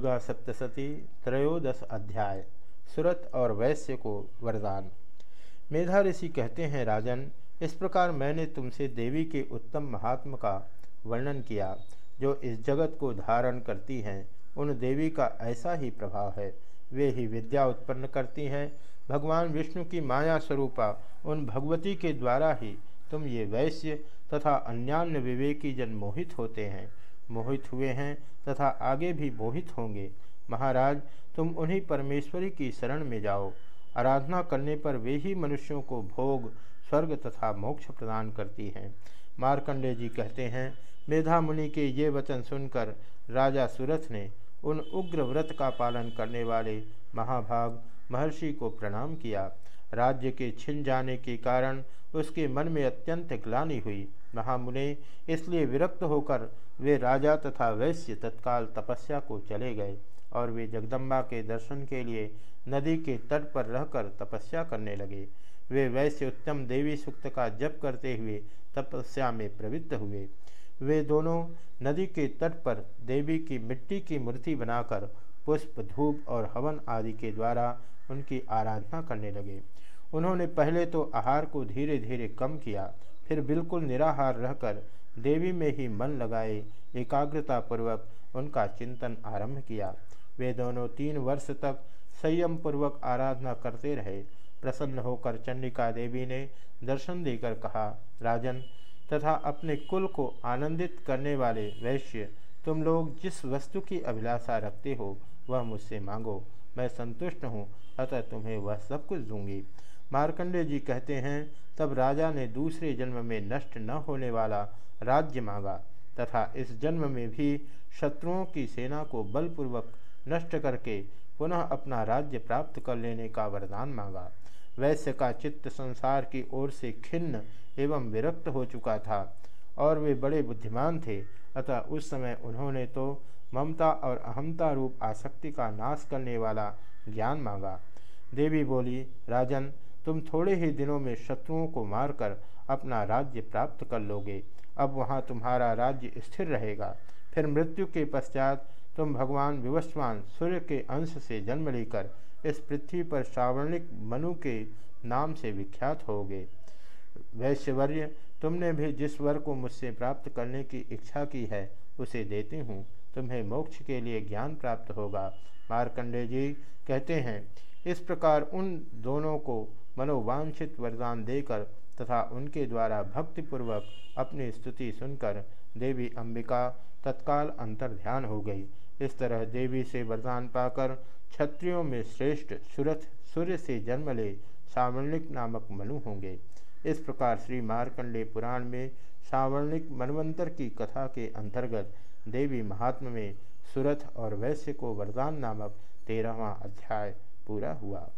दुर्गा सप्तशती त्रयोदश अध्याय, सुरत और वैश्य को वरदान। मेधा ऋषि कहते हैं, राजन, इस प्रकार मैंने तुमसे देवी के उत्तम महात्म का वर्णन किया, जो इस जगत को धारण करती हैं। उन देवी का ऐसा ही प्रभाव है। वे ही विद्या उत्पन्न करती हैं। भगवान विष्णु की माया स्वरूपा उन भगवती के द्वारा ही तुम ये वैश्य तथा अन्यान्य विवेकी जन मोहित होते हैं। मोहित हुए हैं तथा आगे भी मोहित होंगे। महाराज, तुम उन्हीं परमेश्वरी की शरण में जाओ। आराधना करने पर वे ही मनुष्यों को भोग, स्वर्ग तथा मोक्ष प्रदान करती हैं। मार्कंडे जी कहते हैं, मेधा मुनि के ये वचन सुनकर राजा सुरथ ने उन उग्र व्रत का पालन करने वाले महाभाग महर्षि को प्रणाम किया। राज्य के छिन जाने के कारण उसके मन में अत्यंत ग्लानि हुई। महामुने इसलिए विरक्त होकर वे राजा तथा वैश्य तत्काल तपस्या को चले गए और वे जगदम्बा के दर्शन के लिए नदी के तट पर रहकर तपस्या करने लगे। वे वैश्य उत्तम देवी सूक्त का जप करते हुए तपस्या में प्रवृत्त हुए। वे दोनों नदी के तट पर देवी की मिट्टी की मूर्ति बनाकर पुष्प, धूप और हवन आदि के द्वारा उनकी आराधना करने लगे। उन्होंने पहले तो आहार को धीरे धीरे कम किया, फिर बिल्कुल निराहार रहकर देवी में ही मन लगाए, एकाग्रता पूर्वक उनका चिंतन आरंभ किया। वे दोनों तीन वर्ष तक संयम पूर्वक आराधना करते रहे। प्रसन्न होकर चंडिका देवी ने दर्शन देकर कहा, राजन, तथा अपने कुल को आनंदित करने वाले वैश्य, तुम लोग जिस वस्तु की अभिलाषा रखते हो, वह मुझसे मांगो। मैं संतुष्ट हूँ, अतः तुम्हें वह सब कुछ दूँगी। मार्कंडे जी कहते हैं, तब राजा ने दूसरे जन्म में नष्ट न होने वाला राज्य मांगा तथा इस जन्म में भी शत्रुओं की सेना को बलपूर्वक नष्ट करके पुनः अपना राज्य प्राप्त कर लेने का वरदान मांगा। वैश्य का चित्त संसार की ओर से खिन्न एवं विरक्त हो चुका था और वे बड़े बुद्धिमान थे। अतः उस समय उन्होंने तो ममता और अहमता रूप आसक्ति का नाश करने वाला ज्ञान मांगा। देवी बोली, राजन तुम थोड़े ही दिनों में शत्रुओं को मारकर अपना राज्य प्राप्त कर लोगे। अब वहाँ तुम्हारा राज्य स्थिर रहेगा। फिर मृत्यु के पश्चात तुम भगवान विवस्वान सूर्य के अंश से जन्म लेकर इस पृथ्वी पर श्रावणिक मनु के नाम से विख्यात होगे। वैश्यवर्य, तुमने भी जिस वर को मुझसे प्राप्त करने की इच्छा की है, उसे देती हूँ। तुम्हें मोक्ष के लिए ज्ञान प्राप्त होगा। मार्कंडे जी कहते हैं, इस प्रकार उन दोनों को मनोवांछित वरदान देकर तथा उनके द्वारा भक्तिपूर्वक अपनी स्तुति सुनकर देवी अंबिका तत्काल अंतर ध्यान हो गई। इस तरह देवी से वरदान पाकर क्षत्रियों में श्रेष्ठ सुरथ सूर्य से जन्म ले सावर्णिक नामक मनु होंगे। इस प्रकार श्री मार्कंडे पुराण में सावर्णिक मनवंतर की कथा के अंतर्गत देवी महात्म में सुरथ और वैश्य को वरदान नामक तेरहवा अध्याय पूरा हुआ।